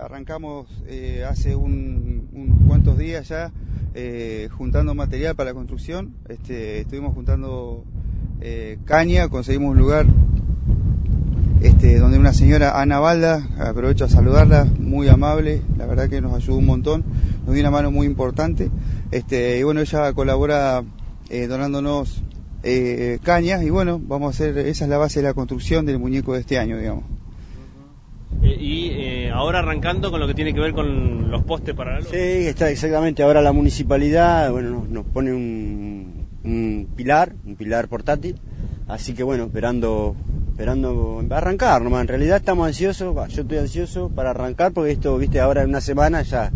Arrancamos eh, hace unos cuantos días ya eh, juntando material para la construcción. Este, estuvimos juntando eh, caña, conseguimos un lugar este, donde una señora, Ana Balda, aprovecho a saludarla, muy amable, la verdad que nos ayudó un montón, nos dio una mano muy importante. Este, y bueno, ella colabora donándonos cañas y bueno, vamos a hacer, esa es la base de la construcción del muñeco de este año, digamos. Ahora arrancando con lo que tiene que ver con los postes paralelos. Sí, está exactamente. Ahora la municipalidad bueno, nos, pone un, un, pilar, un pilar portátil. Así que bueno, esperando, esperando arrancar nomás. En realidad estamos ansiosos, yo estoy ansioso para arrancar porque esto, viste, ahora en una semana ya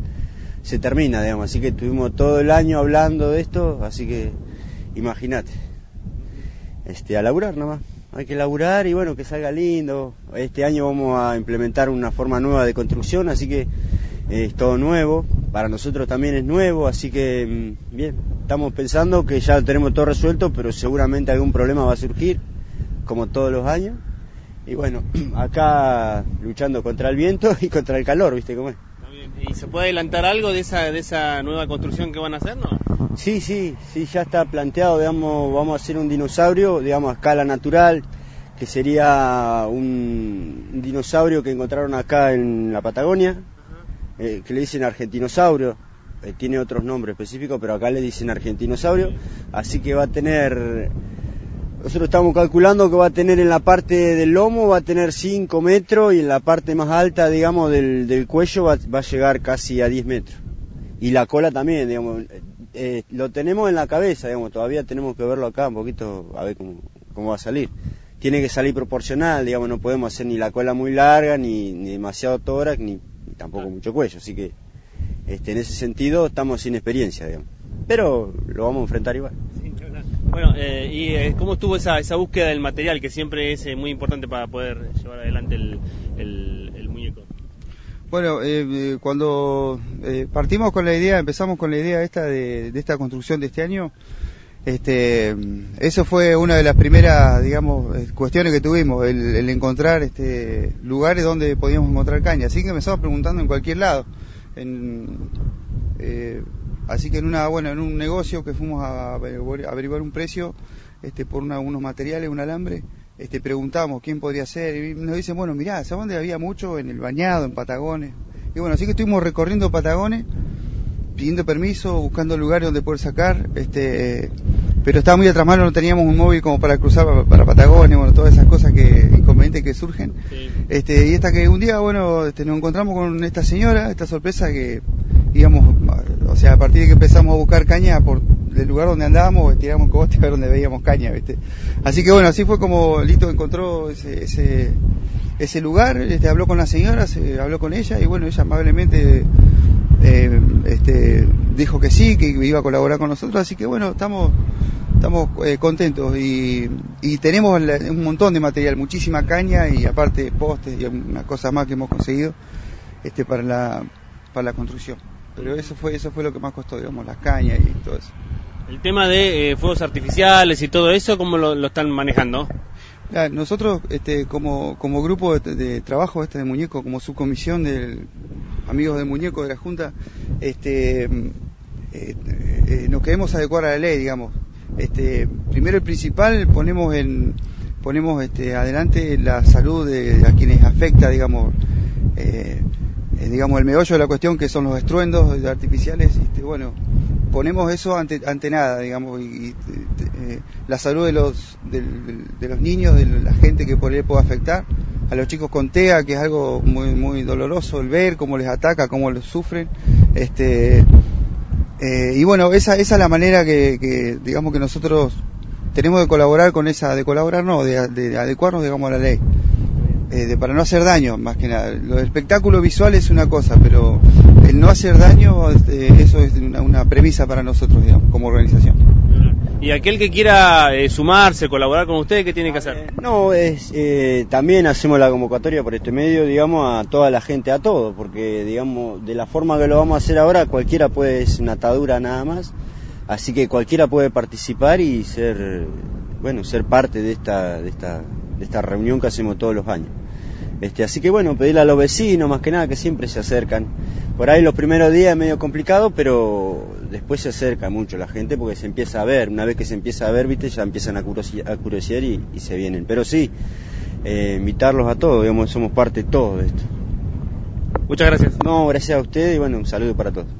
se termina, digamos. Así que estuvimos todo el año hablando de esto, así que imagínate. Este, a laburar nomás hay que laburar y bueno, que salga lindo. Este año vamos a implementar una forma nueva de construcción, así que eh, es todo nuevo. Para nosotros también es nuevo, así que mm, bien, estamos pensando que ya tenemos todo resuelto, pero seguramente algún problema va a surgir, como todos los años. Y bueno, acá luchando contra el viento y contra el calor, ¿viste cómo es? ¿Y se puede adelantar algo de esa, de esa nueva construcción que van a hacer, no? Sí, sí, sí, ya está planteado, digamos, vamos a hacer un dinosaurio, digamos, a escala natural, que sería un, dinosaurio que encontraron acá en la Patagonia, eh, que le dicen argentinosaurio, eh, tiene otros nombres específicos, pero acá le dicen argentinosaurio, así que va a tener nosotros estamos calculando que va a tener en la parte del lomo, va a tener 5 metros y en la parte más alta, digamos, del, cuello va, a llegar casi a 10 metros. Y la cola también, digamos, eh, lo tenemos en la cabeza, digamos, todavía tenemos que verlo acá un poquito, a ver cómo, va a salir. Tiene que salir proporcional, digamos, no podemos hacer ni la cola muy larga, ni, demasiado tórax, ni, tampoco mucho cuello, así que este, en ese sentido estamos sin experiencia, digamos. Pero lo vamos a enfrentar igual. Bueno, eh, ¿y eh, cómo estuvo esa, esa búsqueda del material que siempre es eh, muy importante para poder llevar adelante el, muñeco? Bueno, cuando partimos con la idea, empezamos con la idea esta de, esta construcción de este año, este, eso fue una de las primeras, digamos, cuestiones que tuvimos, el, el encontrar este, lugares donde podíamos encontrar caña. Así que empezamos preguntando en cualquier lado. En, Así que en una, bueno, en un negocio que fuimos a averiguar un precio este, por unos materiales, un alambre, este, preguntamos quién podría ser y nos dicen, bueno, mirá, ¿sabes dónde había mucho? En el bañado, en Patagones. Y bueno, así que estuvimos recorriendo Patagones, pidiendo permiso, buscando lugares donde poder sacar, este, pero estaba muy atrás mano, no teníamos un móvil como para cruzar para, Patagones, bueno, todas esas cosas que, inconvenientes que surgen. Este, y hasta que un día, bueno, este, nos encontramos con esta señora, esta sorpresa que íbamos o sea, a partir de que empezamos a buscar caña por el lugar donde andábamos, tiramos coste a ver donde veíamos caña, ¿viste? Así que bueno, así fue como Lito encontró ese, ese, ese lugar, este, habló con la señora, se habló con ella y bueno, ella amablemente eh, este, dijo que sí, que iba a colaborar con nosotros, así que bueno, estamos estamos eh, contentos y, y, tenemos un montón de material, muchísima caña y aparte postes y una cosa más que hemos conseguido este, para, la, para la construcción. Pero eso fue, eso fue lo que más costó, digamos, las cañas y todo eso. El tema de eh, fuegos artificiales y todo eso, ¿cómo lo, están manejando? nosotros, este, como, como grupo de, trabajo este de muñeco, como subcomisión del Amigos del Muñeco de la Junta, este, eh, eh, nos queremos adecuar a la ley, digamos. Este, primero y principal, ponemos en ponemos este, adelante la salud de a quienes afecta, digamos, eh, digamos, el meollo de la cuestión que son los estruendos artificiales, este, bueno, ponemos eso ante, ante nada, digamos, y, eh, la salud de los, de, los niños, de la gente que por ahí puede afectar, a los chicos con TEA, que es algo muy, muy doloroso el ver cómo les ataca, cómo los sufren, este, eh, y bueno, esa, esa es la manera que, digamos, que nosotros tenemos de colaborar con esa, de colaborar no, de, de adecuarnos, digamos, a la ley. Eh, para no hacer daño, más que nada. Lo espectáculo visual es una cosa, pero el no hacer daño, este, eso es una, premisa para nosotros, digamos, como organización. ¿Y aquel que quiera eh, sumarse, colaborar con ustedes, qué tiene que hacer? No, es, eh, también hacemos la convocatoria por este medio, digamos, a toda la gente, a todo, porque, digamos, de la forma que lo vamos a hacer ahora, cualquiera puede, es una atadura nada más, así que cualquiera puede participar y ser, bueno, ser parte de esta, de esta, de esta reunión que hacemos todos los años. Este, así que bueno, pedirle a los vecinos más que nada que siempre se acercan. Por ahí los primeros días es medio complicado, pero después se acerca mucho la gente porque se empieza a ver. Una vez que se empieza a ver, viste, ya empiezan a curiosear y, y se vienen. Pero sí, eh, invitarlos a todos, digamos, somos parte de todo de esto. Muchas gracias. No, gracias a ustedes y bueno, un saludo para todos.